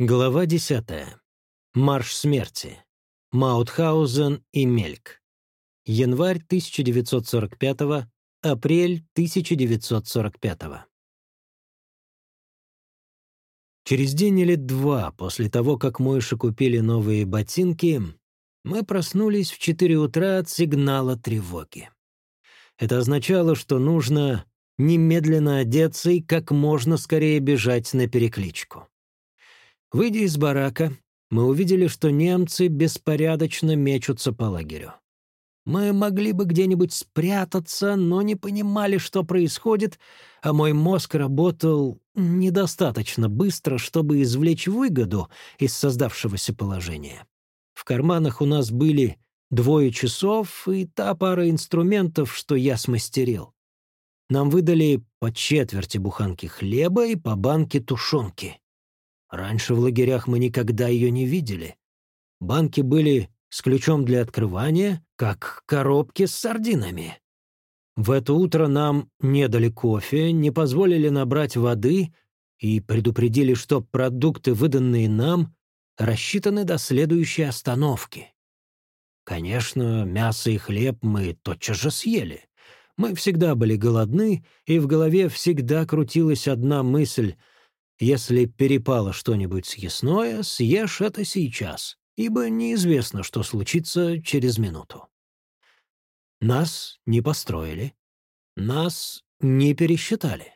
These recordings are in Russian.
Глава 10. Марш смерти. Маутхаузен и Мельк. Январь 1945, апрель 1945. Через день или два после того, как Мойше купили новые ботинки, мы проснулись в 4 утра от сигнала тревоги. Это означало, что нужно немедленно одеться и как можно скорее бежать на перекличку. Выйдя из барака, мы увидели, что немцы беспорядочно мечутся по лагерю. Мы могли бы где-нибудь спрятаться, но не понимали, что происходит, а мой мозг работал недостаточно быстро, чтобы извлечь выгоду из создавшегося положения. В карманах у нас были двое часов и та пара инструментов, что я смастерил. Нам выдали по четверти буханки хлеба и по банке тушенки. Раньше в лагерях мы никогда ее не видели. Банки были с ключом для открывания, как коробки с сардинами. В это утро нам не дали кофе, не позволили набрать воды и предупредили, что продукты, выданные нам, рассчитаны до следующей остановки. Конечно, мясо и хлеб мы тотчас же съели. Мы всегда были голодны, и в голове всегда крутилась одна мысль — если перепало что-нибудь съестное, съешь это сейчас, ибо неизвестно, что случится через минуту. Нас не построили, нас не пересчитали.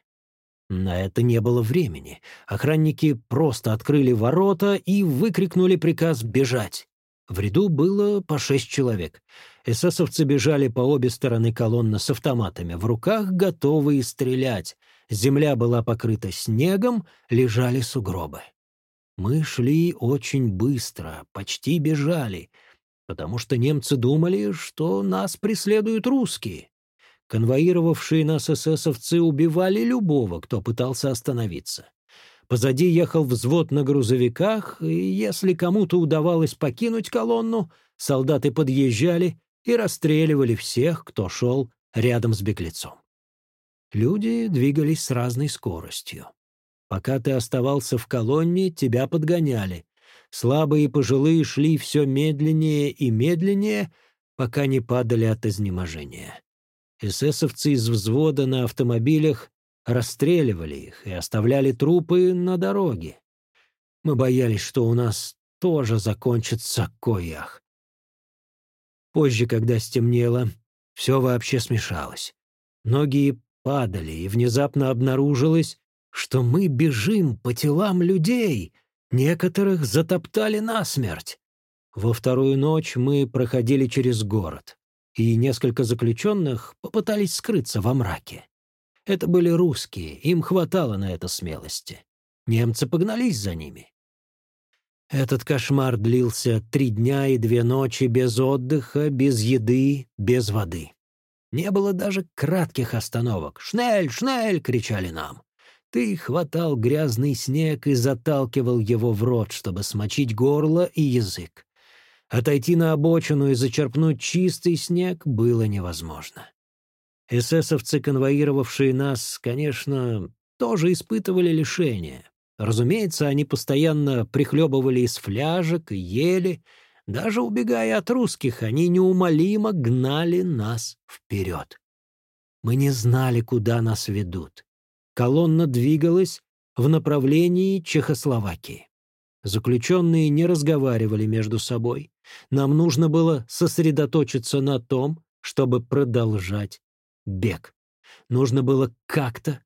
На это не было времени. Охранники просто открыли ворота и выкрикнули приказ бежать. В ряду было по шесть человек. Эсэсовцы бежали по обе стороны колонны с автоматами в руках, готовые стрелять земля была покрыта снегом, лежали сугробы. Мы шли очень быстро, почти бежали, потому что немцы думали, что нас преследуют русские. Конвоировавшие нас эсэсовцы убивали любого, кто пытался остановиться. Позади ехал взвод на грузовиках, и если кому-то удавалось покинуть колонну, солдаты подъезжали и расстреливали всех, кто шел рядом с беглецом. Люди двигались с разной скоростью. Пока ты оставался в колонне, тебя подгоняли. Слабые и пожилые шли все медленнее и медленнее, пока не падали от изнеможения. Эсэсовцы из взвода на автомобилях расстреливали их и оставляли трупы на дороге. Мы боялись, что у нас тоже закончится коях. Позже, когда стемнело, все вообще смешалось. Многие падали, и внезапно обнаружилось, что мы бежим по телам людей, некоторых затоптали насмерть. Во вторую ночь мы проходили через город, и несколько заключенных попытались скрыться во мраке. Это были русские, им хватало на это смелости. Немцы погнались за ними. Этот кошмар длился три дня и две ночи без отдыха, без еды, без воды. Не было даже кратких остановок. «Шнель! Шнель!» — кричали нам. Ты хватал грязный снег и заталкивал его в рот, чтобы смочить горло и язык. Отойти на обочину и зачерпнуть чистый снег было невозможно. Эсэсовцы, конвоировавшие нас, конечно, тоже испытывали лишения. Разумеется, они постоянно прихлебывали из фляжек и ели, даже убегая от русских, они неумолимо гнали нас вперед. Мы не знали, куда нас ведут. Колонна двигалась в направлении Чехословакии. Заключенные не разговаривали между собой. Нам нужно было сосредоточиться на том, чтобы продолжать бег. Нужно было как-то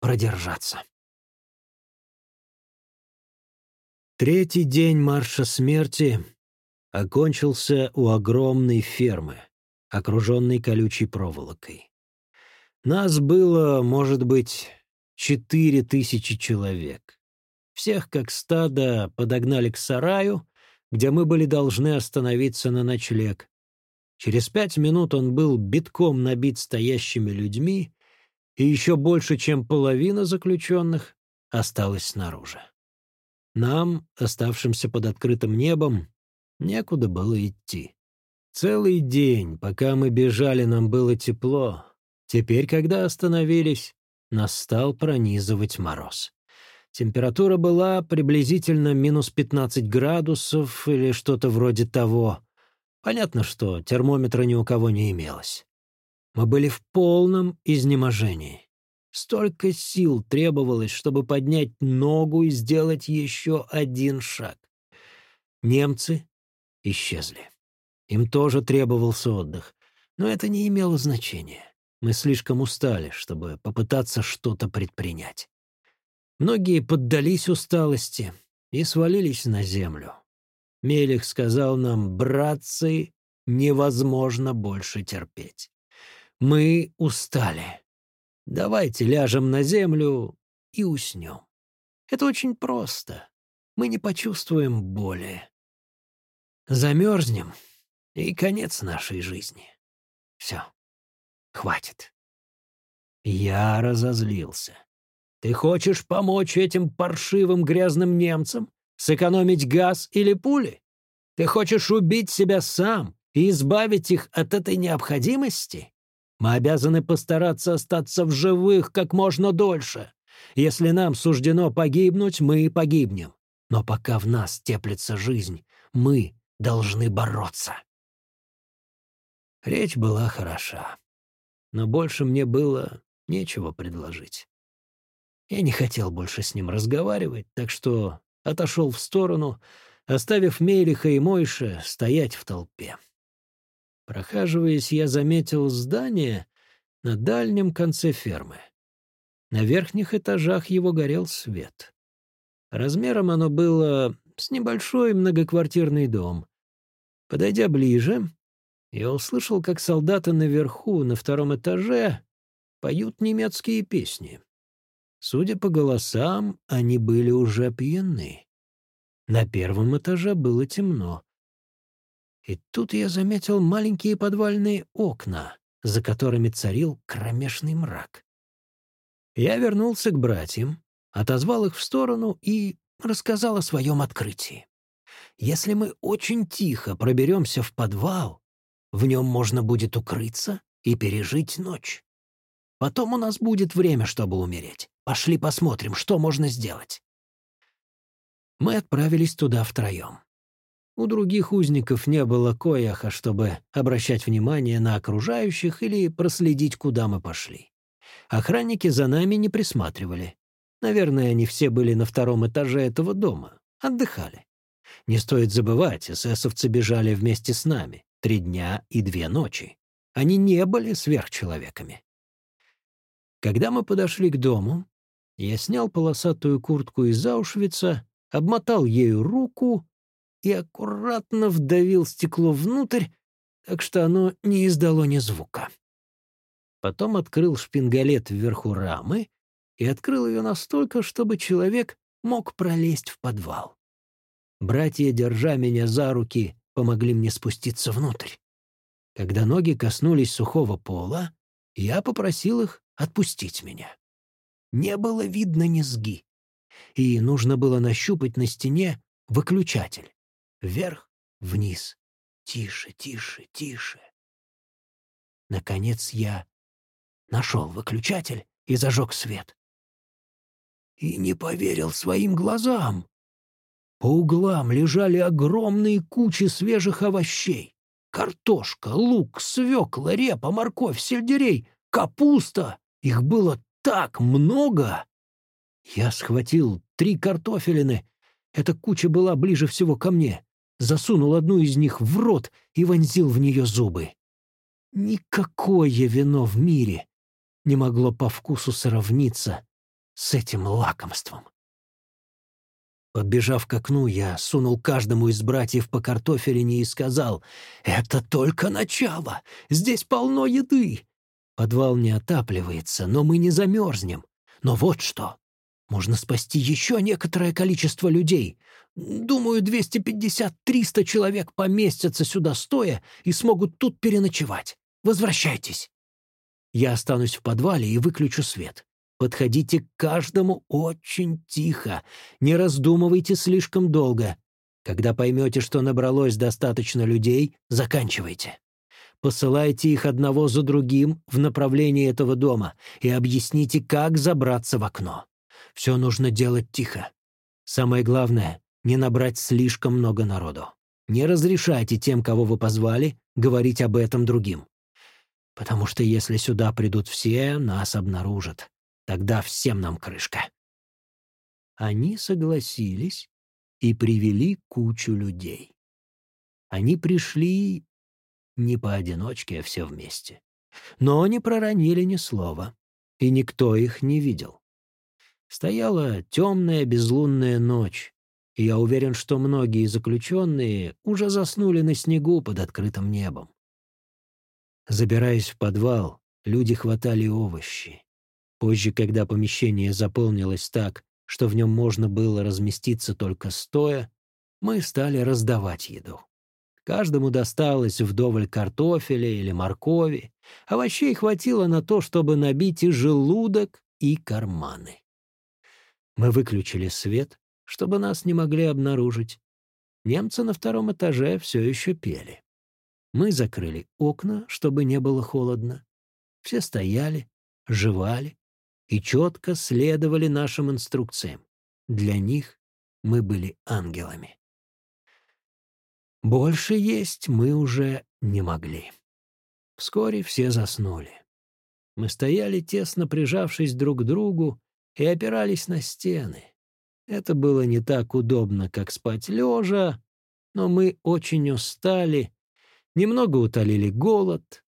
продержаться. Третий день марша смерти окончился у огромной фермы, окруженной колючей проволокой. Нас было, может быть, четыре тысячи человек. Всех, как стадо, подогнали к сараю, где мы были должны остановиться на ночлег. Через пять минут он был битком набит стоящими людьми, и еще больше, чем половина заключенных, осталась снаружи. Нам, оставшимся под открытым небом, Некуда было идти. Целый день, пока мы бежали, нам было тепло. Теперь, когда остановились, нас стал пронизывать мороз. Температура была приблизительно минус 15 градусов или что-то вроде того. Понятно, что термометра ни у кого не имелось. Мы были в полном изнеможении. Столько сил требовалось, чтобы поднять ногу и сделать еще один шаг. Немцы исчезли. Им тоже требовался отдых. Но это не имело значения. Мы слишком устали, чтобы попытаться что-то предпринять. Многие поддались усталости и свалились на землю. Мелих сказал нам, братцы, невозможно больше терпеть. Мы устали. Давайте ляжем на землю и уснем. Это очень просто. Мы не почувствуем боли. Замерзнем, и конец нашей жизни. Все. Хватит. Я разозлился. Ты хочешь помочь этим паршивым грязным немцам? Сэкономить газ или пули? Ты хочешь убить себя сам и избавить их от этой необходимости? Мы обязаны постараться остаться в живых как можно дольше. Если нам суждено погибнуть, мы погибнем. Но пока в нас теплится жизнь, мы должны бороться. Речь была хороша, но больше мне было нечего предложить. Я не хотел больше с ним разговаривать, так что отошел в сторону, оставив Мелиха и Мойша стоять в толпе. Прохаживаясь, я заметил здание на дальнем конце фермы. На верхних этажах его горел свет. Размером оно было с небольшой многоквартирный дом. Подойдя ближе, я услышал, как солдаты наверху, на втором этаже, поют немецкие песни. Судя по голосам, они были уже пьяны. На первом этаже было темно. И тут я заметил маленькие подвальные окна, за которыми царил кромешный мрак. Я вернулся к братьям, отозвал их в сторону и рассказал о своем открытии. Если мы очень тихо проберемся в подвал, в нем можно будет укрыться и пережить ночь. Потом у нас будет время, чтобы умереть. Пошли посмотрим, что можно сделать. Мы отправились туда втроем. У других узников не было кояха, чтобы обращать внимание на окружающих или проследить, куда мы пошли. Охранники за нами не присматривали. Наверное, они все были на втором этаже этого дома, отдыхали. Не стоит забывать, эсэсовцы бежали вместе с нами три дня и две ночи. Они не были сверхчеловеками. Когда мы подошли к дому, я снял полосатую куртку из Аушвица, обмотал ею руку и аккуратно вдавил стекло внутрь, так что оно не издало ни звука. Потом открыл шпингалет вверху рамы и открыл ее настолько, чтобы человек мог пролезть в подвал. Братья, держа меня за руки, помогли мне спуститься внутрь. Когда ноги коснулись сухого пола, я попросил их отпустить меня. Не было видно низги, и нужно было нащупать на стене выключатель. Вверх, вниз, тише, тише, тише. Наконец я нашел выключатель и зажег свет. И не поверил своим глазам. По углам лежали огромные кучи свежих овощей. Картошка, лук, свекла, репа, морковь, сельдерей, капуста. Их было так много. Я схватил три картофелины. Эта куча была ближе всего ко мне. Засунул одну из них в рот и вонзил в нее зубы. Никакое вино в мире не могло по вкусу сравниться с этим лакомством. Подбежав к окну, я сунул каждому из братьев по картофелине и сказал, «Это только начало! Здесь полно еды! Подвал не отапливается, но мы не замерзнем. Но вот что! Можно спасти еще некоторое количество людей. Думаю, 250-300 человек поместятся сюда стоя и смогут тут переночевать. Возвращайтесь. Я останусь в подвале и выключу свет. Подходите к каждому очень тихо, не раздумывайте слишком долго. Когда поймете, что набралось достаточно людей, заканчивайте. Посылайте их одного за другим в направлении этого дома и объясните, как забраться в окно. Все нужно делать тихо. Самое главное — не набрать слишком много народу. Не разрешайте тем, кого вы позвали, говорить об этом другим. Потому что если сюда придут все, нас обнаружат. Тогда всем нам крышка. Они согласились и привели кучу людей. Они пришли не поодиночке, а все вместе. Но не проронили ни слова, и никто их не видел. Стояла темная безлунная ночь, и я уверен, что многие заключенные уже заснули на снегу под открытым небом. Забираясь в подвал, люди хватали овощи. Позже, когда помещение заполнилось так, что в нем можно было разместиться только стоя, мы стали раздавать еду. Каждому досталось вдоволь картофеля или моркови. Овощей хватило на то, чтобы набить и желудок, и карманы. Мы выключили свет, чтобы нас не могли обнаружить. Немцы на втором этаже все еще пели. Мы закрыли окна, чтобы не было холодно. Все стояли, жевали и четко следовали нашим инструкциям. Для них мы были ангелами. Больше есть мы уже не могли. Вскоре все заснули. Мы стояли, тесно прижавшись друг к другу, и опирались на стены. Это было не так удобно, как спать лежа, но мы очень устали, немного утолили голод,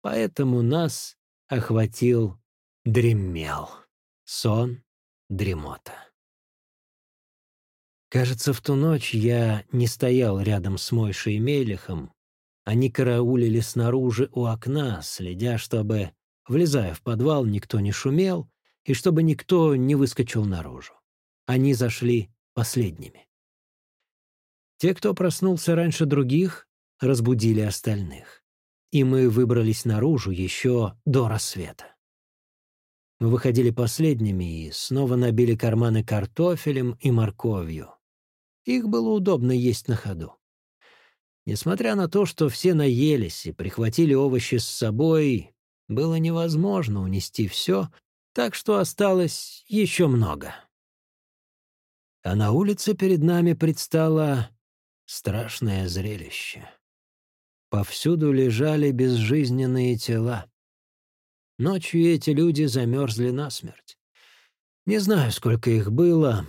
поэтому нас охватил дремел, сон, дремота. Кажется, в ту ночь я не стоял рядом с Мойшей и Мелихом. Они караулили снаружи у окна, следя, чтобы, влезая в подвал, никто не шумел и чтобы никто не выскочил наружу. Они зашли последними. Те, кто проснулся раньше других, разбудили остальных. И мы выбрались наружу еще до рассвета. Мы выходили последними и снова набили карманы картофелем и морковью. Их было удобно есть на ходу. Несмотря на то, что все наелись и прихватили овощи с собой, было невозможно унести все, так что осталось еще много. А на улице перед нами предстало страшное зрелище. Повсюду лежали безжизненные тела. Ночью эти люди замерзли насмерть. Не знаю, сколько их было,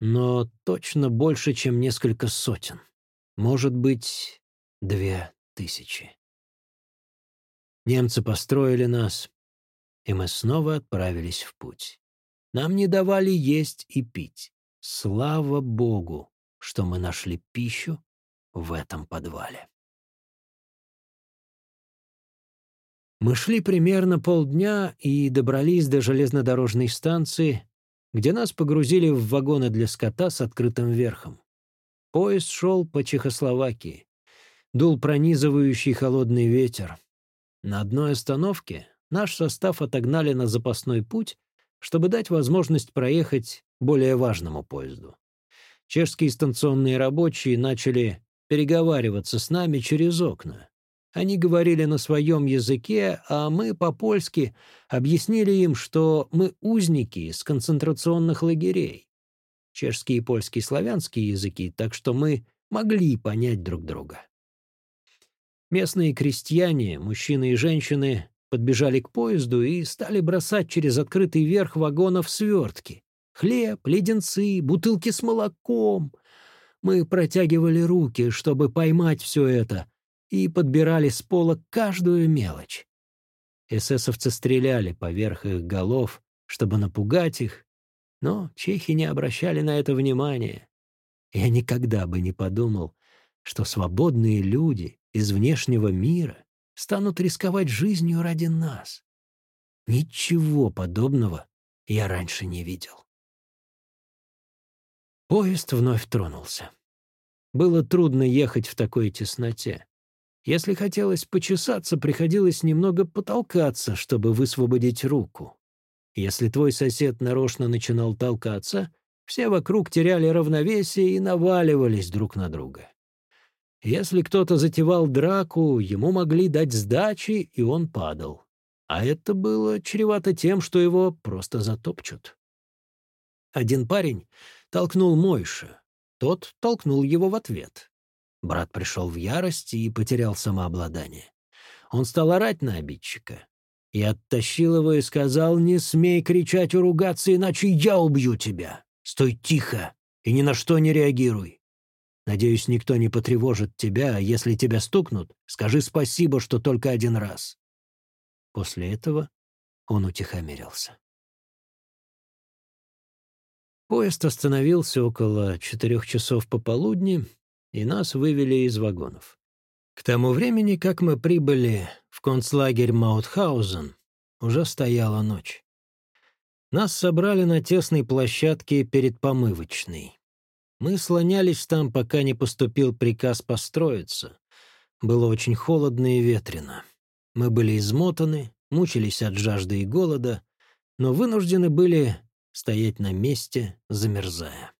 но точно больше, чем несколько сотен. Может быть, две тысячи. Немцы построили нас, и мы снова отправились в путь. Нам не давали есть и пить. Слава Богу, что мы нашли пищу в этом подвале. Мы шли примерно полдня и добрались до железнодорожной станции, где нас погрузили в вагоны для скота с открытым верхом. Поезд шел по Чехословакии. Дул пронизывающий холодный ветер. На одной остановке наш состав отогнали на запасной путь, чтобы дать возможность проехать более важному поезду. Чешские станционные рабочие начали переговариваться с нами через окна. Они говорили на своем языке, а мы по-польски объяснили им, что мы узники из концентрационных лагерей. Чешский и польский славянские языки, так что мы могли понять друг друга. Местные крестьяне, мужчины и женщины, подбежали к поезду и стали бросать через открытый верх вагонов свертки. Хлеб, леденцы, бутылки с молоком. Мы протягивали руки, чтобы поймать все это, и подбирали с пола каждую мелочь. Эсэсовцы стреляли поверх их голов, чтобы напугать их, но чехи не обращали на это внимания. Я никогда бы не подумал, что свободные люди из внешнего мира станут рисковать жизнью ради нас. Ничего подобного я раньше не видел. Поезд вновь тронулся. Было трудно ехать в такой тесноте. Если хотелось почесаться, приходилось немного потолкаться, чтобы высвободить руку. Если твой сосед нарочно начинал толкаться, все вокруг теряли равновесие и наваливались друг на друга. Если кто-то затевал драку, ему могли дать сдачи, и он падал. А это было чревато тем, что его просто затопчут. Один парень толкнул Мойша, тот толкнул его в ответ. Брат пришел в ярость и потерял самообладание. Он стал орать на обидчика. И оттащил его и сказал, «Не смей кричать и ругаться, иначе я убью тебя. Стой тихо и ни на что не реагируй. Надеюсь, никто не потревожит тебя, а если тебя стукнут, скажи спасибо, что только один раз». После этого он утихомирился. Поезд остановился около четырех часов пополудни, и нас вывели из вагонов. К тому времени, как мы прибыли в концлагерь Маутхаузен, уже стояла ночь. Нас собрали на тесной площадке перед помывочной. Мы слонялись там, пока не поступил приказ построиться. Было очень холодно и ветрено. Мы были измотаны, мучились от жажды и голода, но вынуждены были стоять на месте, замерзая.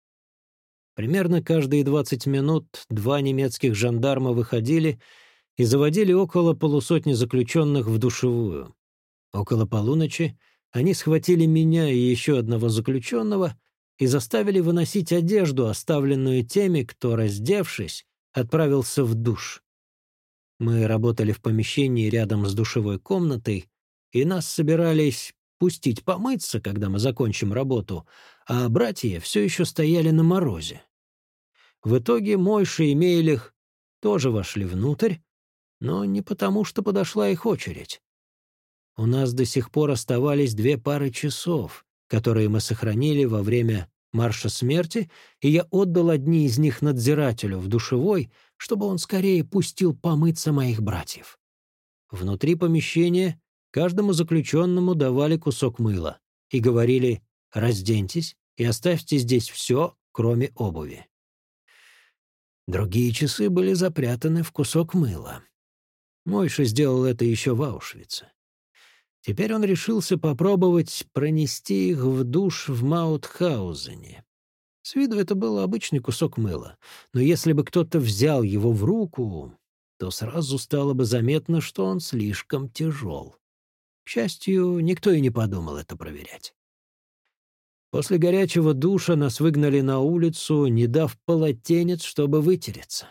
Примерно каждые 20 минут два немецких жандарма выходили и заводили около полусотни заключенных в душевую. Около полуночи они схватили меня и еще одного заключенного и заставили выносить одежду, оставленную теми, кто, раздевшись, отправился в душ. Мы работали в помещении рядом с душевой комнатой, и нас собирались пустить помыться, когда мы закончим работу, а братья все еще стояли на морозе. В итоге Мойша и Мейлих тоже вошли внутрь, но не потому, что подошла их очередь. У нас до сих пор оставались две пары часов, которые мы сохранили во время марша смерти, и я отдал одни из них надзирателю в душевой, чтобы он скорее пустил помыться моих братьев. Внутри помещения каждому заключенному давали кусок мыла и говорили «разденьтесь и оставьте здесь все, кроме обуви». Другие часы были запрятаны в кусок мыла. Мойша сделал это еще в Аушвице. Теперь он решился попробовать пронести их в душ в Маутхаузене. С виду это был обычный кусок мыла, но если бы кто-то взял его в руку, то сразу стало бы заметно, что он слишком тяжел. К счастью, никто и не подумал это проверять. После горячего душа нас выгнали на улицу, не дав полотенец, чтобы вытереться.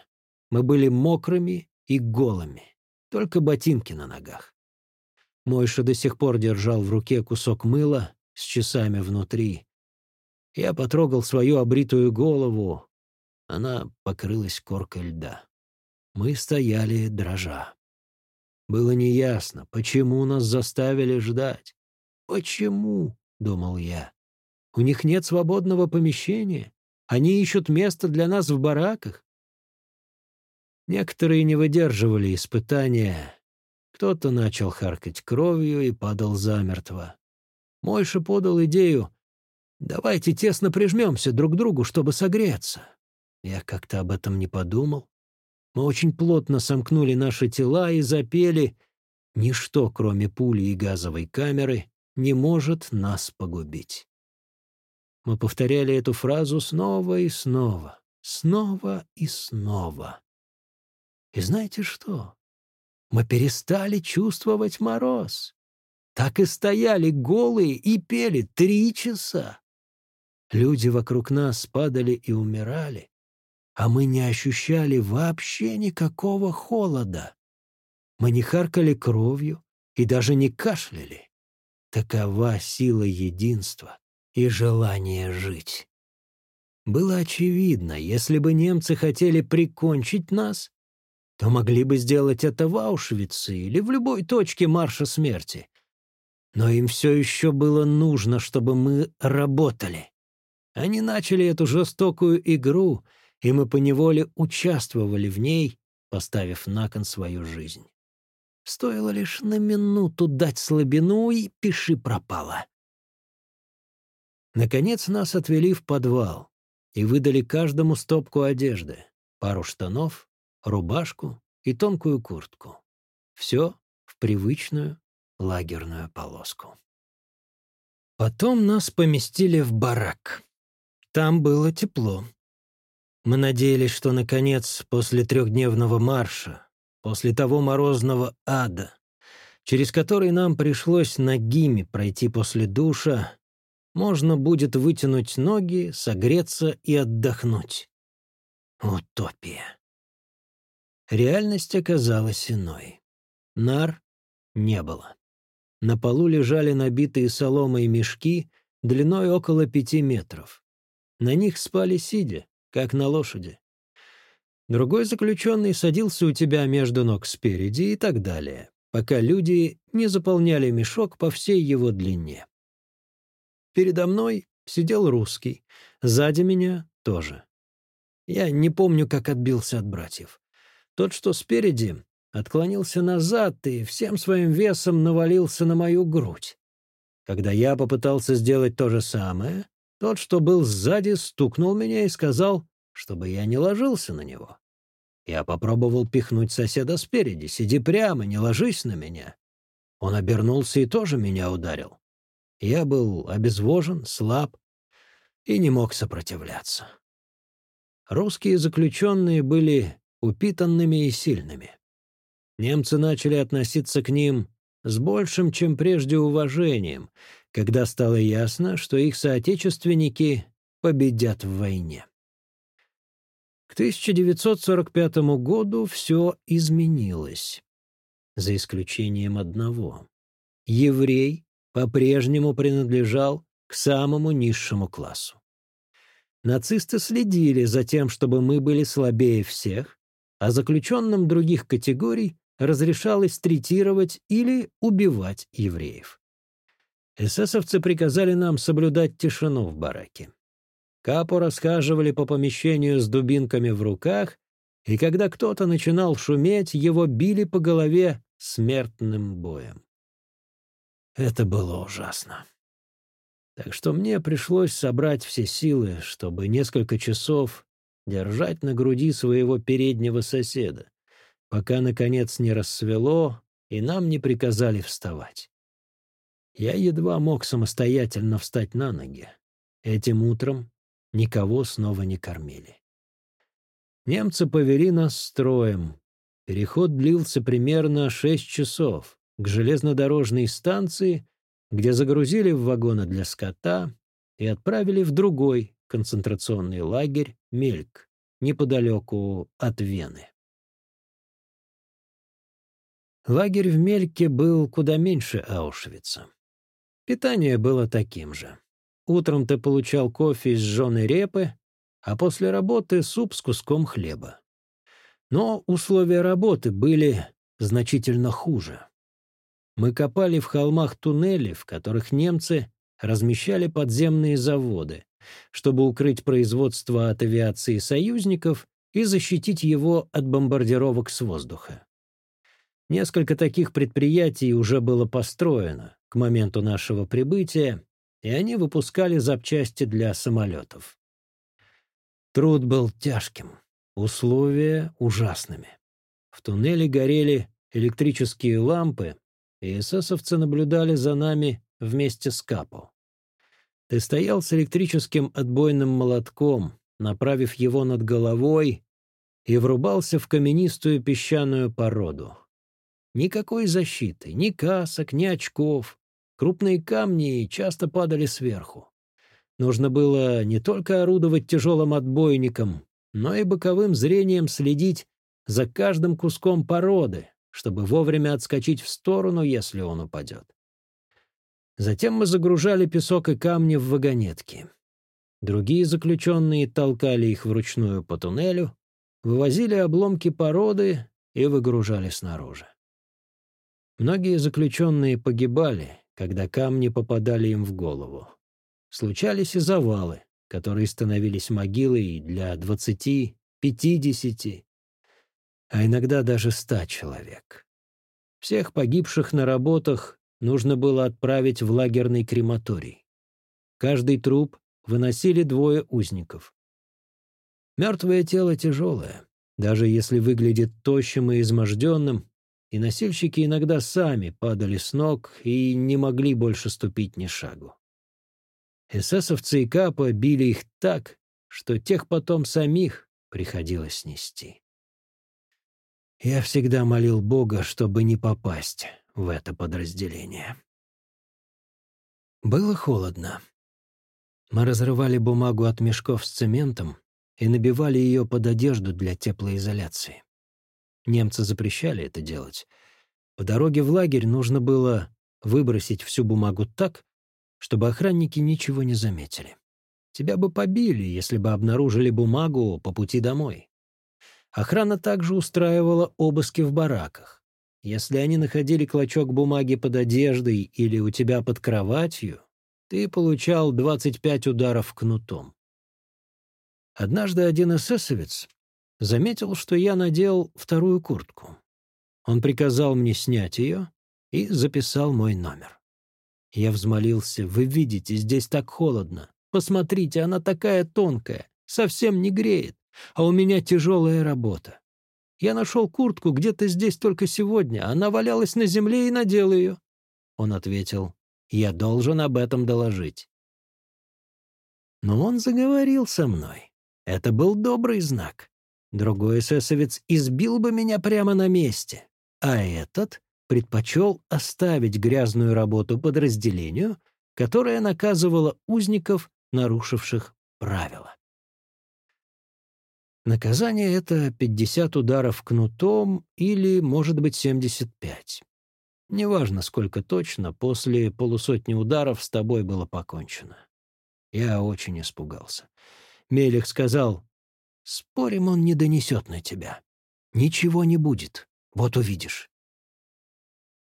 Мы были мокрыми и голыми, только ботинки на ногах. Мойша до сих пор держал в руке кусок мыла с часами внутри. Я потрогал свою обритую голову. Она покрылась коркой льда. Мы стояли дрожа. Было неясно, почему нас заставили ждать. «Почему?» — думал я. «У них нет свободного помещения. Они ищут место для нас в бараках». Некоторые не выдерживали испытания кто-то начал харкать кровью и падал замертво. Мойша подал идею «Давайте тесно прижмемся друг к другу, чтобы согреться». Я как-то об этом не подумал. Мы очень плотно сомкнули наши тела и запели «Ничто, кроме пули и газовой камеры, не может нас погубить». Мы повторяли эту фразу снова и снова, снова и снова. И знаете что? мы перестали чувствовать мороз. Так и стояли голые и пели три часа. Люди вокруг нас падали и умирали, а мы не ощущали вообще никакого холода. Мы не харкали кровью и даже не кашляли. Такова сила единства и желание жить. Было очевидно, если бы немцы хотели прикончить нас, то могли бы сделать это в Аушвице или в любой точке марша смерти. Но им все еще было нужно, чтобы мы работали. Они начали эту жестокую игру, и мы поневоле участвовали в ней, поставив на кон свою жизнь. Стоило лишь на минуту дать слабину, и пиши пропало. Наконец нас отвели в подвал и выдали каждому стопку одежды, пару штанов, рубашку и тонкую куртку. Все в привычную лагерную полоску. Потом нас поместили в барак. Там было тепло. Мы надеялись, что, наконец, после трехдневного марша, после того морозного ада, через который нам пришлось ногими пройти после душа, можно будет вытянуть ноги, согреться и отдохнуть. Утопия. Реальность оказалась иной. Нар не было. На полу лежали набитые соломой мешки длиной около пяти метров. На них спали сидя, как на лошади. Другой заключенный садился у тебя между ног спереди и так далее, пока люди не заполняли мешок по всей его длине. Передо мной сидел русский, сзади меня тоже. Я не помню, как отбился от братьев. Тот, что спереди, отклонился назад и всем своим весом навалился на мою грудь. Когда я попытался сделать то же самое, тот, что был сзади, стукнул меня и сказал, чтобы я не ложился на него. Я попробовал пихнуть соседа спереди. «Сиди прямо, не ложись на меня». Он обернулся и тоже меня ударил. Я был обезвожен, слаб и не мог сопротивляться. Русские заключенные были упитанными и сильными. Немцы начали относиться к ним с большим, чем прежде, уважением, когда стало ясно, что их соотечественники победят в войне. К 1945 году все изменилось, за исключением одного. Еврей по-прежнему принадлежал к самому низшему классу. Нацисты следили за тем, чтобы мы были слабее всех, а заключенным других категорий разрешалось третировать или убивать евреев. Эсэсовцы приказали нам соблюдать тишину в бараке. Капу расхаживали по помещению с дубинками в руках, и когда кто-то начинал шуметь, его били по голове смертным боем. Это было ужасно. Так что мне пришлось собрать все силы, чтобы несколько часов держать на груди своего переднего соседа, пока, наконец, не рассвело, и нам не приказали вставать. Я едва мог самостоятельно встать на ноги. Этим утром никого снова не кормили. Немцы повели нас строем. Переход длился примерно шесть часов к железнодорожной станции, где загрузили в вагоны для скота и отправили в другой концентрационный лагерь Мельк, неподалеку от Вены. Лагерь в Мельке был куда меньше Аушвица. Питание было таким же. Утром ты получал кофе из жженой репы, а после работы суп с куском хлеба. Но условия работы были значительно хуже. Мы копали в холмах туннели, в которых немцы размещали подземные заводы, чтобы укрыть производство от авиации союзников и защитить его от бомбардировок с воздуха. Несколько таких предприятий уже было построено к моменту нашего прибытия, и они выпускали запчасти для самолетов. Труд был тяжким, условия ужасными. В туннеле горели электрические лампы, и наблюдали за нами вместе с Капо. Ты стоял с электрическим отбойным молотком, направив его над головой, и врубался в каменистую песчаную породу. Никакой защиты, ни касок, ни очков. Крупные камни часто падали сверху. Нужно было не только орудовать тяжелым отбойником, но и боковым зрением следить за каждым куском породы, чтобы вовремя отскочить в сторону, если он упадет. Затем мы загружали песок и камни в вагонетки. Другие заключенные толкали их вручную по туннелю, вывозили обломки породы и выгружали снаружи. Многие заключенные погибали, когда камни попадали им в голову. Случались и завалы, которые становились могилой для двадцати, пятидесяти, а иногда даже ста человек. Всех погибших на работах нужно было отправить в лагерный крематорий. Каждый труп выносили двое узников. Мертвое тело тяжелое, даже если выглядит тощим и изможденным, и носильщики иногда сами падали с ног и не могли больше ступить ни шагу. Эсэсовцы и Капа били их так, что тех потом самих приходилось снести. Я всегда молил Бога, чтобы не попасть в это подразделение. Было холодно. Мы разрывали бумагу от мешков с цементом и набивали ее под одежду для теплоизоляции. Немцы запрещали это делать. По дороге в лагерь нужно было выбросить всю бумагу так, чтобы охранники ничего не заметили. Тебя бы побили, если бы обнаружили бумагу по пути домой. Охрана также устраивала обыски в бараках. Если они находили клочок бумаги под одеждой или у тебя под кроватью, ты получал 25 ударов кнутом. Однажды один эсэсовец заметил, что я надел вторую куртку. Он приказал мне снять ее и записал мой номер. Я взмолился, «Вы видите, здесь так холодно. Посмотрите, она такая тонкая, совсем не греет, а у меня тяжелая работа. Я нашел куртку где-то здесь только сегодня, она валялась на земле и надел ее». Он ответил, «Я должен об этом доложить». Но он заговорил со мной. Это был добрый знак. Другой эсэсовец избил бы меня прямо на месте, а этот предпочел оставить грязную работу подразделению, которое наказывало узников, нарушивших правила. Наказание — это 50 ударов кнутом или, может быть, 75. Неважно, сколько точно, после полусотни ударов с тобой было покончено. Я очень испугался. Мелих сказал, «Спорим, он не донесет на тебя. Ничего не будет, вот увидишь».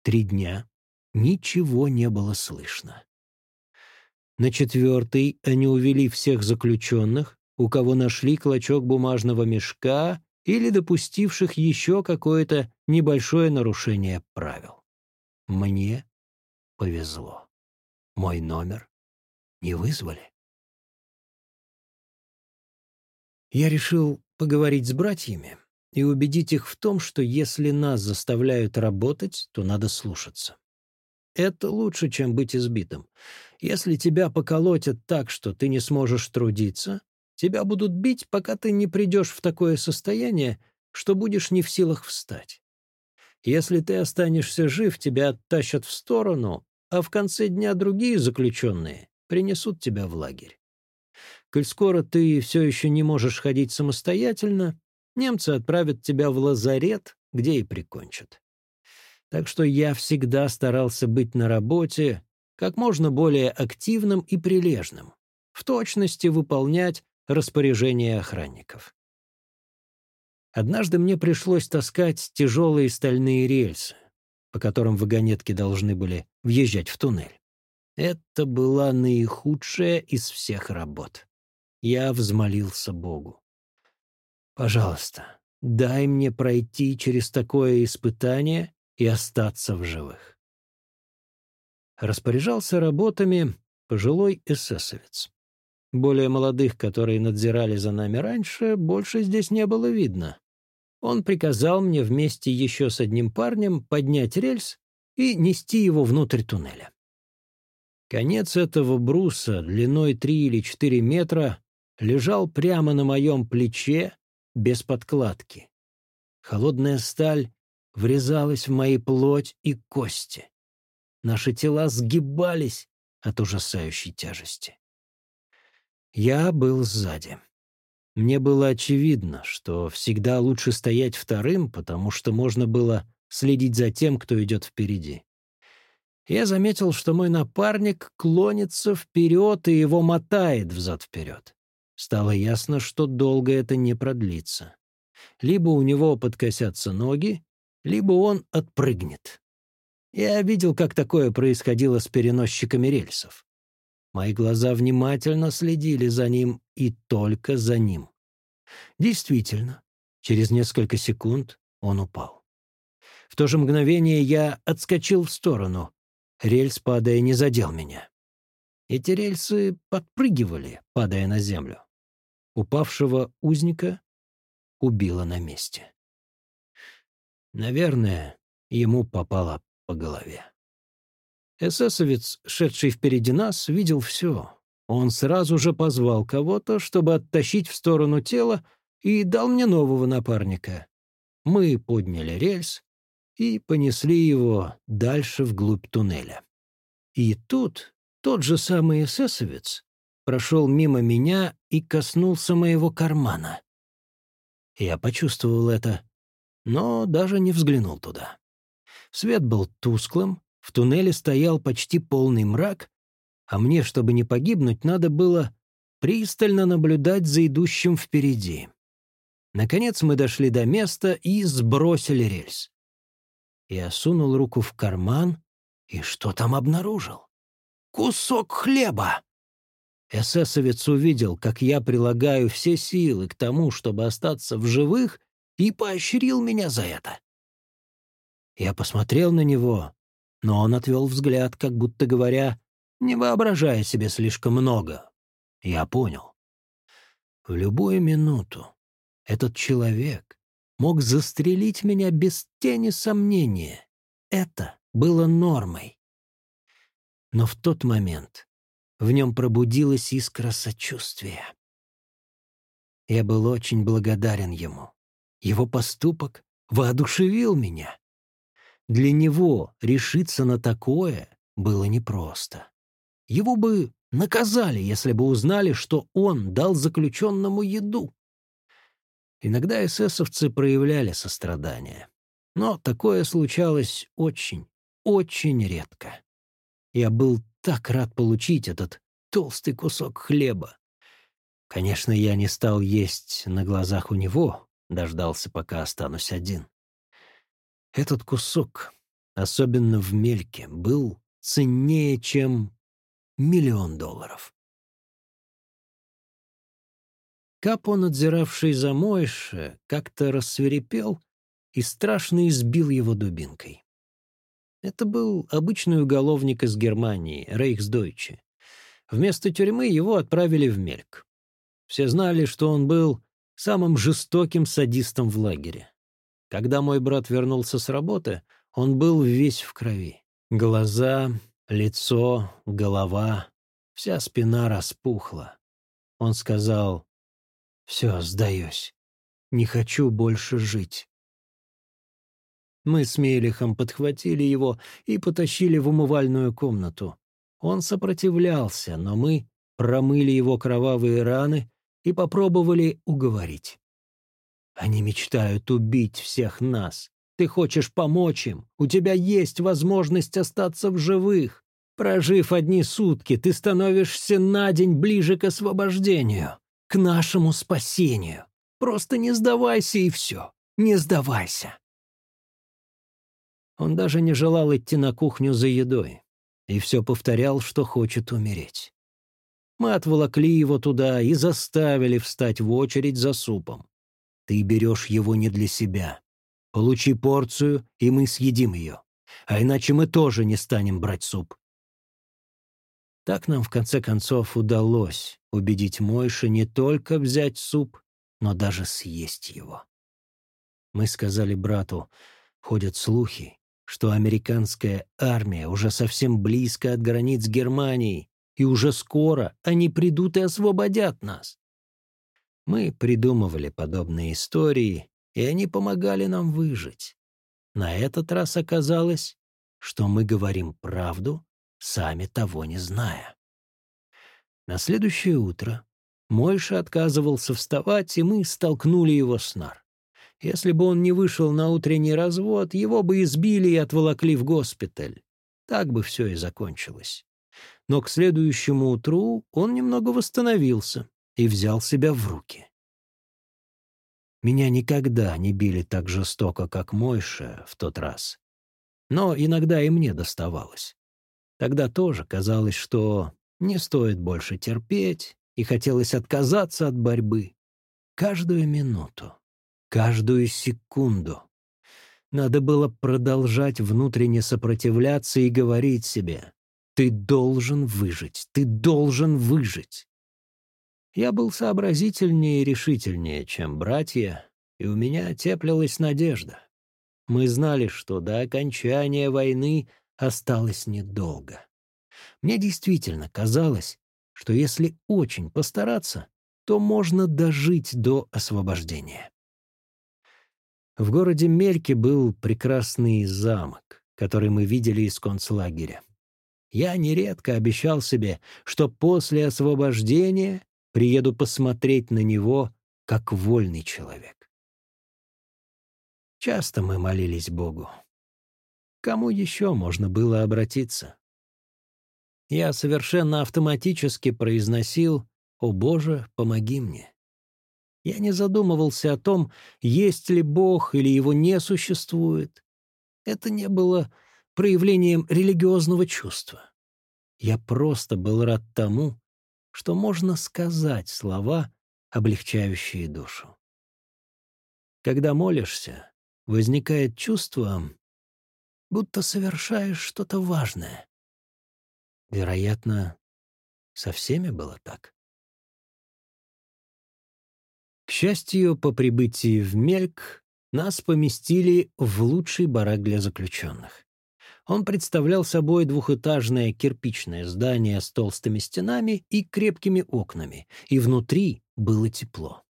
Три дня ничего не было слышно. На четвертый они увели всех заключенных, у кого нашли клочок бумажного мешка или допустивших еще какое-то небольшое нарушение правил. Мне повезло. Мой номер не вызвали. Я решил поговорить с братьями и убедить их в том, что если нас заставляют работать, то надо слушаться. Это лучше, чем быть избитым. Если тебя поколотят так, что ты не сможешь трудиться, тебя будут бить, пока ты не придешь в такое состояние, что будешь не в силах встать. Если ты останешься жив, тебя оттащат в сторону, а в конце дня другие заключенные принесут тебя в лагерь. Коль скоро ты все еще не можешь ходить самостоятельно, немцы отправят тебя в лазарет, где и прикончат. Так что я всегда старался быть на работе как можно более активным и прилежным, в точности выполнять распоряжения охранников. Однажды мне пришлось таскать тяжелые стальные рельсы, по которым вагонетки должны были въезжать в туннель. Это была наихудшая из всех работ я взмолился Богу. «Пожалуйста, дай мне пройти через такое испытание и остаться в живых». Распоряжался работами пожилой эсэсовец. Более молодых, которые надзирали за нами раньше, больше здесь не было видно. Он приказал мне вместе еще с одним парнем поднять рельс и нести его внутрь туннеля. Конец этого бруса длиной три или четыре метра лежал прямо на моем плече без подкладки. Холодная сталь врезалась в мои плоть и кости. Наши тела сгибались от ужасающей тяжести. Я был сзади. Мне было очевидно, что всегда лучше стоять вторым, потому что можно было следить за тем, кто идет впереди. Я заметил, что мой напарник клонится вперед и его мотает взад-вперед. Стало ясно, что долго это не продлится. Либо у него подкосятся ноги, либо он отпрыгнет. Я видел, как такое происходило с переносчиками рельсов. Мои глаза внимательно следили за ним и только за ним. Действительно, через несколько секунд он упал. В то же мгновение я отскочил в сторону. Рельс, падая, не задел меня. Эти рельсы подпрыгивали, падая на землю. Упавшего узника убило на месте. Наверное, ему попало по голове. Эсэсовец, шедший впереди нас, видел все. Он сразу же позвал кого-то, чтобы оттащить в сторону тела, и дал мне нового напарника. Мы подняли рельс и понесли его дальше вглубь туннеля. И тут тот же самый эсэсовец прошел мимо меня и коснулся моего кармана. Я почувствовал это, но даже не взглянул туда. Свет был тусклым, в туннеле стоял почти полный мрак, а мне, чтобы не погибнуть, надо было пристально наблюдать за идущим впереди. Наконец мы дошли до места и сбросили рельс. Я сунул руку в карман и что там обнаружил? Кусок хлеба! Эсэсовец увидел, как я прилагаю все силы к тому, чтобы остаться в живых, и поощрил меня за это. Я посмотрел на него, но он отвел взгляд, как будто говоря, не воображая себе слишком много. Я понял. В любую минуту этот человек мог застрелить меня без тени сомнения. Это было нормой. Но в тот момент в нем пробудилась искра сочувствия. Я был очень благодарен ему. Его поступок воодушевил меня. Для него решиться на такое было непросто. Его бы наказали, если бы узнали, что он дал заключенному еду. Иногда эсэсовцы проявляли сострадание. Но такое случалось очень, очень редко. Я был так рад получить этот толстый кусок хлеба. Конечно, я не стал есть на глазах у него, дождался, пока останусь один. Этот кусок, особенно в мельке, был ценнее, чем миллион долларов. Капо, надзиравший за Мойше, как-то рассверепел и страшно избил его дубинкой. Это был обычный уголовник из Германии, Рейхсдойче. Вместо тюрьмы его отправили в Мельк. Все знали, что он был самым жестоким садистом в лагере. Когда мой брат вернулся с работы, он был весь в крови. Глаза, лицо, голова, вся спина распухла. Он сказал, «Все, сдаюсь. Не хочу больше жить. Мы с Мелихом подхватили его и потащили в умывальную комнату. Он сопротивлялся, но мы промыли его кровавые раны и попробовали уговорить. Они мечтают убить всех нас. Ты хочешь помочь им. У тебя есть возможность остаться в живых. Прожив одни сутки, ты становишься на день ближе к освобождению, к нашему спасению. Просто не сдавайся и все. Не сдавайся. Он даже не желал идти на кухню за едой и все повторял, что хочет умереть. Мы отволокли его туда и заставили встать в очередь за супом. Ты берешь его не для себя. Получи порцию, и мы съедим ее. А иначе мы тоже не станем брать суп. Так нам, в конце концов, удалось убедить Мойша не только взять суп, но даже съесть его. Мы сказали брату, ходят слухи, что американская армия уже совсем близко от границ Германии, и уже скоро они придут и освободят нас. Мы придумывали подобные истории, и они помогали нам выжить. На этот раз оказалось, что мы говорим правду, сами того не зная. На следующее утро Мойша отказывался вставать, и мы столкнули его с нар. Если бы он не вышел на утренний развод, его бы избили и отволокли в госпиталь. Так бы все и закончилось. Но к следующему утру он немного восстановился и взял себя в руки. Меня никогда не били так жестоко, как Мойша в тот раз. Но иногда и мне доставалось. Тогда тоже казалось, что не стоит больше терпеть, и хотелось отказаться от борьбы. Каждую минуту каждую секунду. Надо было продолжать внутренне сопротивляться и говорить себе «Ты должен выжить, ты должен выжить». Я был сообразительнее и решительнее, чем братья, и у меня теплилась надежда. Мы знали, что до окончания войны осталось недолго. Мне действительно казалось, что если очень постараться, то можно дожить до освобождения. В городе Мельке был прекрасный замок, который мы видели из концлагеря. Я нередко обещал себе, что после освобождения приеду посмотреть на него как вольный человек. Часто мы молились Богу. Кому еще можно было обратиться? Я совершенно автоматически произносил «О Боже, помоги мне». Я не задумывался о том, есть ли Бог или его не существует. Это не было проявлением религиозного чувства. Я просто был рад тому, что можно сказать слова, облегчающие душу. Когда молишься, возникает чувство, будто совершаешь что-то важное. Вероятно, со всеми было так. К счастью, по прибытии в Мельк нас поместили в лучший барак для заключенных. Он представлял собой двухэтажное кирпичное здание с толстыми стенами и крепкими окнами, и внутри было тепло.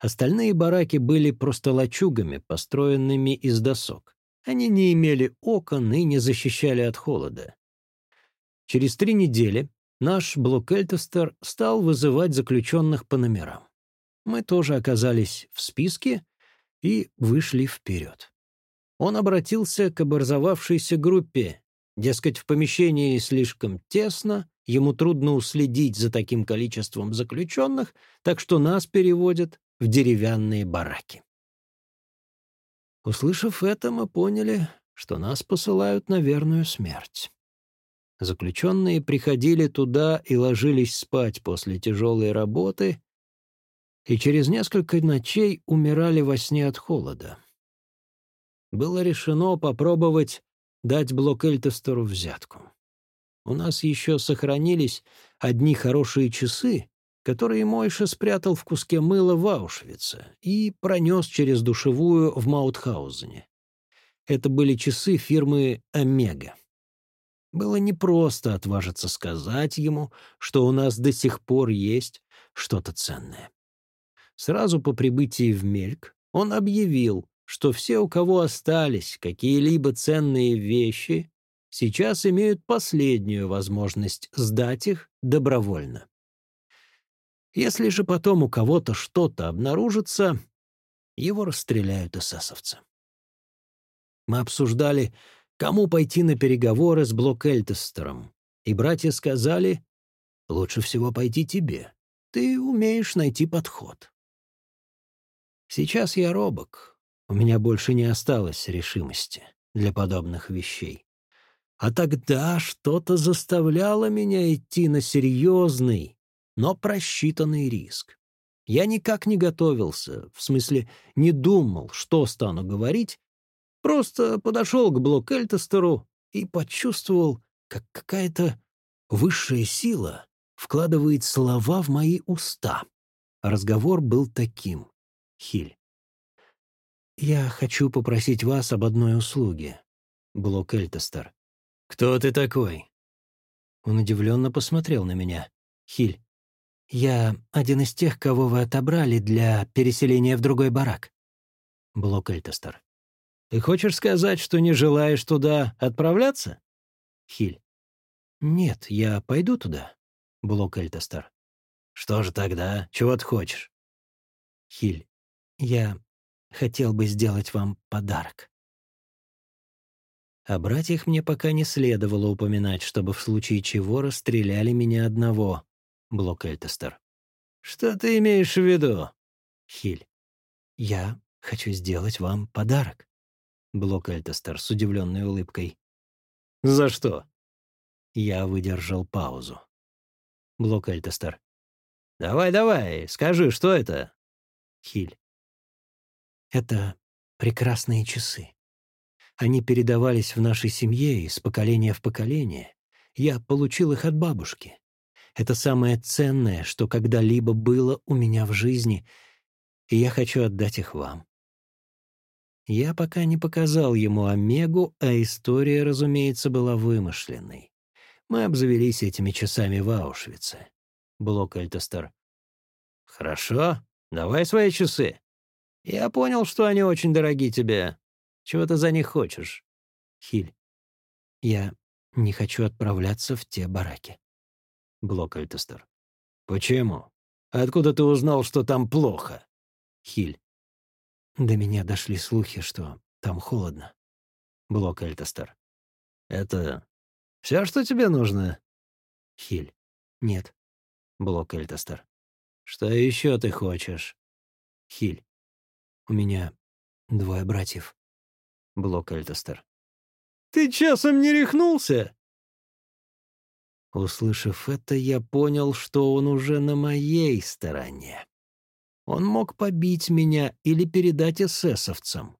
Остальные бараки были просто лачугами, построенными из досок. Они не имели окон и не защищали от холода. Через три недели наш Блокельтестер стал вызывать заключенных по номерам мы тоже оказались в списке и вышли вперед. Он обратился к образовавшейся группе. Дескать, в помещении слишком тесно, ему трудно уследить за таким количеством заключенных, так что нас переводят в деревянные бараки. Услышав это, мы поняли, что нас посылают на верную смерть. Заключенные приходили туда и ложились спать после тяжелой работы и через несколько ночей умирали во сне от холода. Было решено попробовать дать Блокельтестеру взятку. У нас еще сохранились одни хорошие часы, которые Мойша спрятал в куске мыла в Аушвице и пронес через душевую в Маутхаузене. Это были часы фирмы «Омега». Было непросто отважиться сказать ему, что у нас до сих пор есть что-то ценное. Сразу по прибытии в Мельк он объявил, что все, у кого остались какие-либо ценные вещи, сейчас имеют последнюю возможность сдать их добровольно. Если же потом у кого-то что-то обнаружится, его расстреляют эсэсовцы. Мы обсуждали, кому пойти на переговоры с Блокельтестером, и братья сказали, «Лучше всего пойти тебе. Ты умеешь найти подход». Сейчас я робок. У меня больше не осталось решимости для подобных вещей. А тогда что-то заставляло меня идти на серьезный, но просчитанный риск. Я никак не готовился, в смысле, не думал, что стану говорить, просто подошел к Блокельтестеру и почувствовал, как какая-то высшая сила вкладывает слова в мои уста. Разговор был таким. Хиль. «Я хочу попросить вас об одной услуге», — Блок Эльтестер. «Кто ты такой?» Он удивленно посмотрел на меня. «Хиль, я один из тех, кого вы отобрали для переселения в другой барак». Блок Эльтестер. «Ты хочешь сказать, что не желаешь туда отправляться?» Хиль. «Нет, я пойду туда». Блок Эльтестер. «Что же тогда? Чего ты хочешь?» Хиль. Я хотел бы сделать вам подарок. О братьях мне пока не следовало упоминать, чтобы в случае чего расстреляли меня одного. Блок Эльтестер. «Что ты имеешь в виду?» Хиль. «Я хочу сделать вам подарок». Блок Эльтестер с удивленной улыбкой. «За что?» Я выдержал паузу. Блок Эльтестер. «Давай, давай, скажи, что это?» Хиль. Это прекрасные часы. Они передавались в нашей семье из поколения в поколение. Я получил их от бабушки. Это самое ценное, что когда-либо было у меня в жизни, и я хочу отдать их вам. Я пока не показал ему Омегу, а история, разумеется, была вымышленной. Мы обзавелись этими часами в Аушвице. Блок Альтестер. «Хорошо, давай свои часы. Я понял, что они очень дороги тебе. Чего ты за них хочешь? Хиль. Я Не хочу отправляться в те бараки. Блок Альтестер. Почему? Откуда ты узнал, что там плохо? Хиль. До меня дошли слухи, что там холодно. Блок Альтестер. Это все, что тебе нужно? Хиль. Нет. Блок Эльтестер. Что еще ты хочешь? Хиль. У меня двое братьев. Блок Эльтестер. Ты часом не рехнулся? Услышав это, я понял, что он уже на моей стороне. Он мог побить меня или передать эсэсовцам.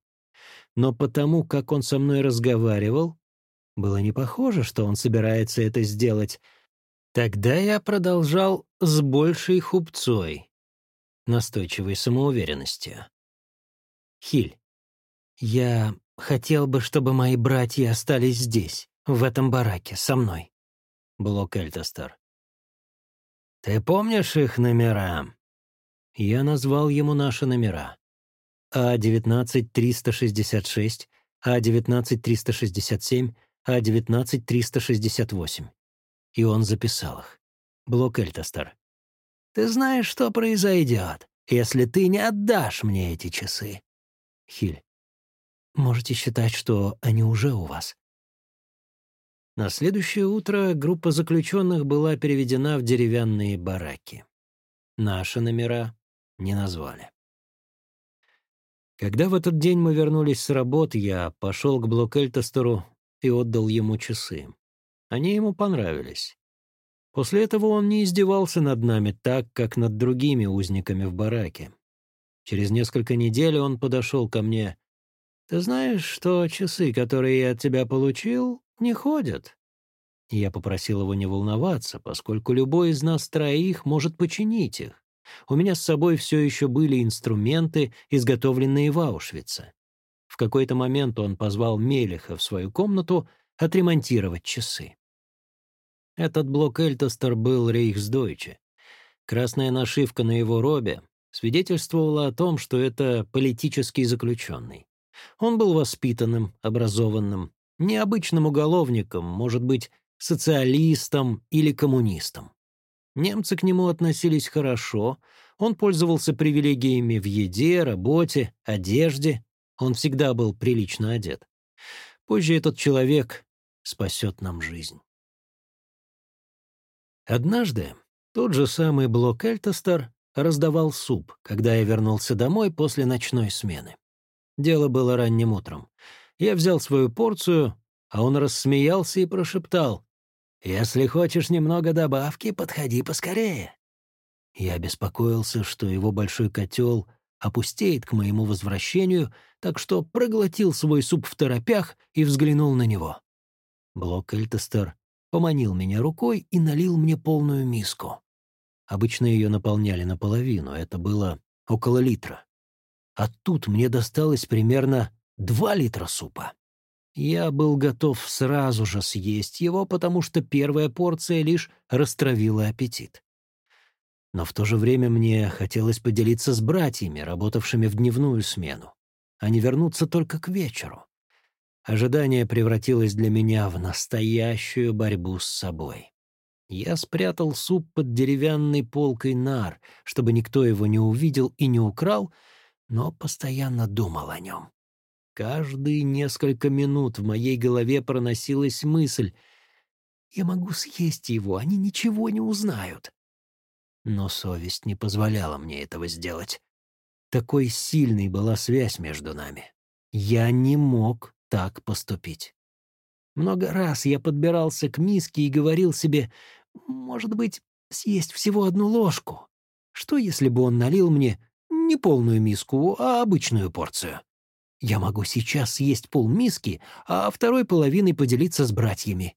Но потому, как он со мной разговаривал, было не похоже, что он собирается это сделать. Тогда я продолжал с большей хупцой, настойчивой самоуверенностью. Хиль, я хотел бы, чтобы мои братья остались здесь, в этом бараке, со мной. Блок Эльтостер. Ты помнишь их номера? Я назвал ему наши номера. А-19-366, А-19-367, А-19-368. И он записал их. Блок Эльтостер. Ты знаешь, что произойдет, если ты не отдашь мне эти часы? Хиль. Можете считать, что они уже у вас. На следующее утро группа заключенных была переведена в деревянные бараки. Наши номера не назвали. Когда в этот день мы вернулись с работы, я пошел к Блокельтестеру и отдал ему часы. Они ему понравились. После этого он не издевался над нами так, как над другими узниками в бараке. Через несколько недель он подошел ко мне. «Ты знаешь, что часы, которые я от тебя получил, не ходят?» Я попросил его не волноваться, поскольку любой из нас троих может починить их. У меня с собой все еще были инструменты, изготовленные в Аушвице. В какой-то момент он позвал Мелиха в свою комнату отремонтировать часы. Этот блок Эльтостер был Рейхсдойче. Красная нашивка на его робе свидетельствовала о том, что это политический заключенный. Он был воспитанным, образованным, необычным уголовником, может быть, социалистом или коммунистом. Немцы к нему относились хорошо, он пользовался привилегиями в еде, работе, одежде, он всегда был прилично одет. Позже этот человек спасет нам жизнь. Однажды тот же самый Блок Эльтостер раздавал суп, когда я вернулся домой после ночной смены. Дело было ранним утром. Я взял свою порцию, а он рассмеялся и прошептал. «Если хочешь немного добавки, подходи поскорее». Я беспокоился, что его большой котел опустеет к моему возвращению, так что проглотил свой суп в торопях и взглянул на него. Блок Эльтестер поманил меня рукой и налил мне полную миску. Обычно ее наполняли наполовину, это было около литра. А тут мне досталось примерно два литра супа. Я был готов сразу же съесть его, потому что первая порция лишь растравила аппетит. Но в то же время мне хотелось поделиться с братьями, работавшими в дневную смену. Они вернутся только к вечеру. Ожидание превратилось для меня в настоящую борьбу с собой. Я спрятал суп под деревянной полкой нар, чтобы никто его не увидел и не украл, но постоянно думал о нем. Каждые несколько минут в моей голове проносилась мысль «Я могу съесть его, они ничего не узнают». Но совесть не позволяла мне этого сделать. Такой сильной была связь между нами. Я не мог так поступить. Много раз я подбирался к миске и говорил себе, может быть, съесть всего одну ложку. Что, если бы он налил мне не полную миску, а обычную порцию? Я могу сейчас съесть полмиски, а второй половиной поделиться с братьями.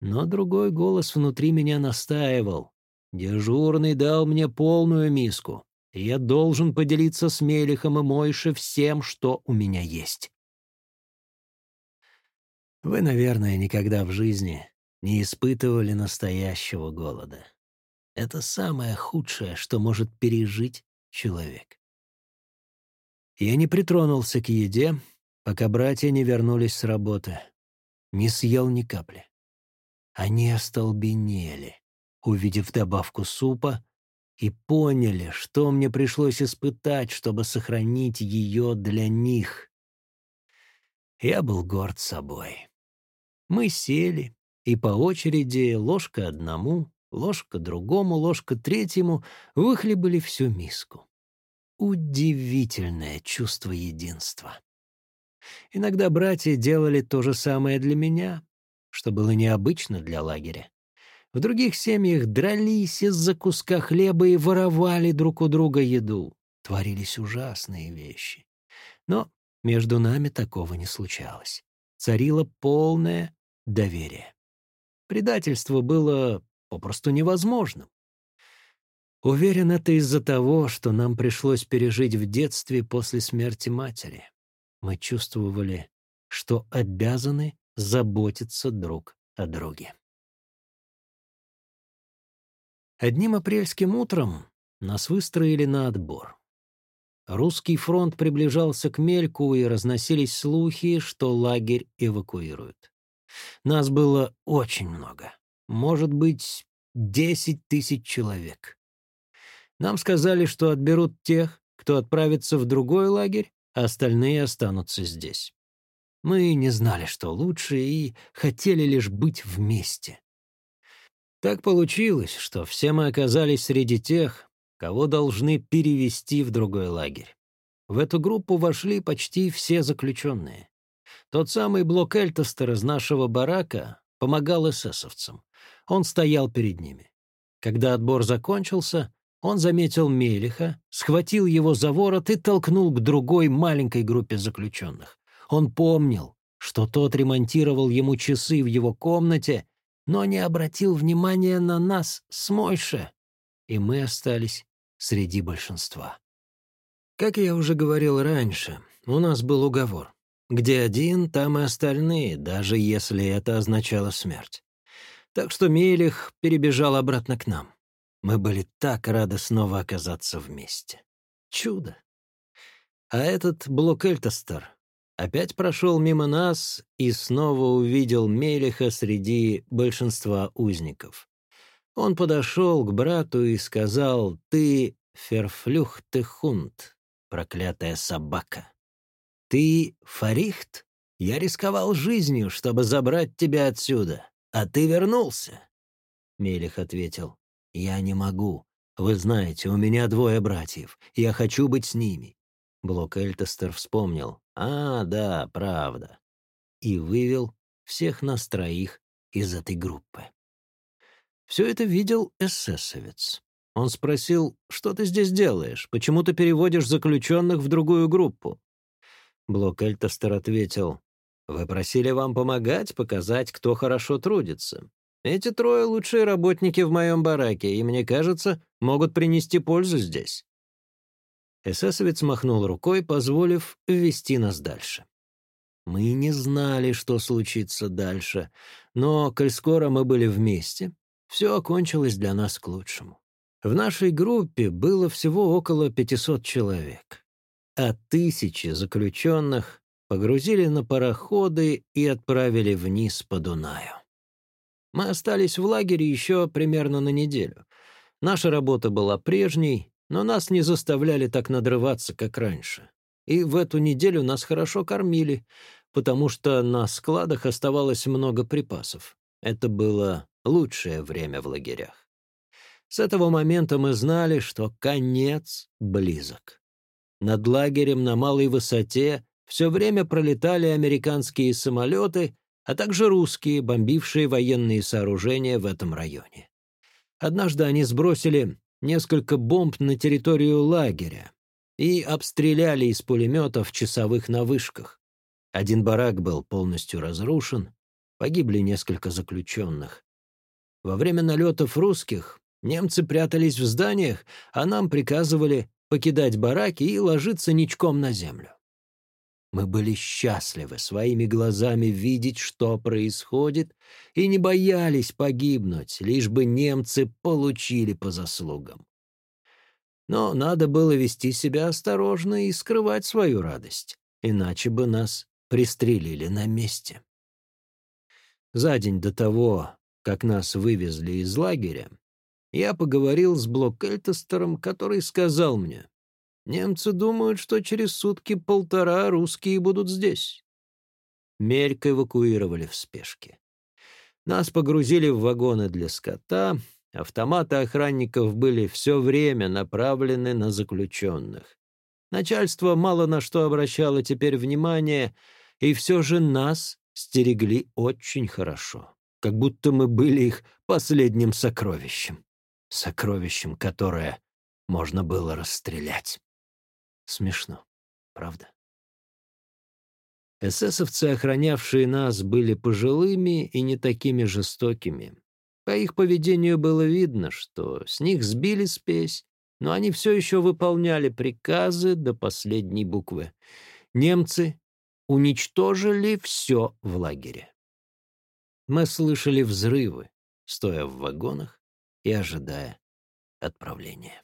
Но другой голос внутри меня настаивал. Дежурный дал мне полную миску, я должен поделиться с Мелихом и Мойше всем, что у меня есть. Вы, наверное, никогда в жизни не испытывали настоящего голода. Это самое худшее, что может пережить человек. Я не притронулся к еде, пока братья не вернулись с работы. Не съел ни капли. Они остолбенели, увидев добавку супа, и поняли, что мне пришлось испытать, чтобы сохранить ее для них. Я был горд собой. Мы сели, и по очереди ложка одному, ложка другому, ложка третьему выхлебали всю миску. Удивительное чувство единства. Иногда братья делали то же самое для меня, что было необычно для лагеря. В других семьях дрались из-за куска хлеба и воровали друг у друга еду. Творились ужасные вещи. Но между нами такого не случалось. Царило полное доверие. Предательство было попросту невозможным. Уверен, это из-за того, что нам пришлось пережить в детстве после смерти матери. Мы чувствовали, что обязаны заботиться друг о друге. Одним апрельским утром нас выстроили на отбор. Русский фронт приближался к Мельку, и разносились слухи, что лагерь эвакуируют. Нас было очень много. Может быть, десять тысяч человек. Нам сказали, что отберут тех, кто отправится в другой лагерь, а остальные останутся здесь. Мы не знали, что лучше, и хотели лишь быть вместе. Так получилось, что все мы оказались среди тех, кого должны перевести в другой лагерь. В эту группу вошли почти все заключенные. Тот самый блок Эльтостер из нашего барака помогал эсэсовцам. Он стоял перед ними. Когда отбор закончился, он заметил Мелиха, схватил его за ворот и толкнул к другой маленькой группе заключенных. Он помнил, что тот ремонтировал ему часы в его комнате но не обратил внимания на нас с Мойше, и мы остались среди большинства. Как я уже говорил раньше, у нас был уговор. Где один, там и остальные, даже если это означало смерть. Так что Мелих перебежал обратно к нам. Мы были так рады снова оказаться вместе. Чудо. А этот Блок Эльтостер опять прошел мимо нас и снова увидел Мелиха среди большинства узников. Он подошел к брату и сказал, «Ты ферфлюх ты хунт, проклятая собака. Ты фарихт? Я рисковал жизнью, чтобы забрать тебя отсюда, а ты вернулся». Мелих ответил, «Я не могу. Вы знаете, у меня двое братьев. Я хочу быть с ними. Блок Эльтестер вспомнил. «А, да, правда». И вывел всех нас троих из этой группы. Все это видел эсэсовец. Он спросил, что ты здесь делаешь? Почему ты переводишь заключенных в другую группу? Блок Эльтестер ответил, «Вы просили вам помогать, показать, кто хорошо трудится. Эти трое лучшие работники в моем бараке, и, мне кажется, могут принести пользу здесь. Эсэсовец махнул рукой, позволив ввести нас дальше. Мы не знали, что случится дальше, но, коль скоро мы были вместе, все окончилось для нас к лучшему. В нашей группе было всего около 500 человек, а тысячи заключенных погрузили на пароходы и отправили вниз по Дунаю. Мы остались в лагере еще примерно на неделю. Наша работа была прежней, но нас не заставляли так надрываться, как раньше. И в эту неделю нас хорошо кормили, потому что на складах оставалось много припасов. Это было лучшее время в лагерях. С этого момента мы знали, что конец близок. Над лагерем на малой высоте все время пролетали американские самолеты, а также русские, бомбившие военные сооружения в этом районе. Однажды они сбросили несколько бомб на территорию лагеря и обстреляли из пулеметов часовых на вышках. Один барак был полностью разрушен, погибли несколько заключенных. Во время налетов русских немцы прятались в зданиях, а нам приказывали покидать бараки и ложиться ничком на землю. Мы были счастливы своими глазами видеть, что происходит, и не боялись погибнуть, лишь бы немцы получили по заслугам. Но надо было вести себя осторожно и скрывать свою радость, иначе бы нас пристрелили на месте. За день до того, как нас вывезли из лагеря, я поговорил с Блокельтестером, который сказал мне, «Немцы думают, что через сутки-полтора русские будут здесь». Мельк эвакуировали в спешке. Нас погрузили в вагоны для скота, автоматы охранников были все время направлены на заключенных. Начальство мало на что обращало теперь внимание, и все же нас стерегли очень хорошо как будто мы были их последним сокровищем. Сокровищем, которое можно было расстрелять. Смешно, правда? Эсэсовцы, охранявшие нас, были пожилыми и не такими жестокими. По их поведению было видно, что с них сбили спесь, но они все еще выполняли приказы до последней буквы. Немцы уничтожили все в лагере. Мы слышали взрывы, стоя в вагонах и ожидая отправления.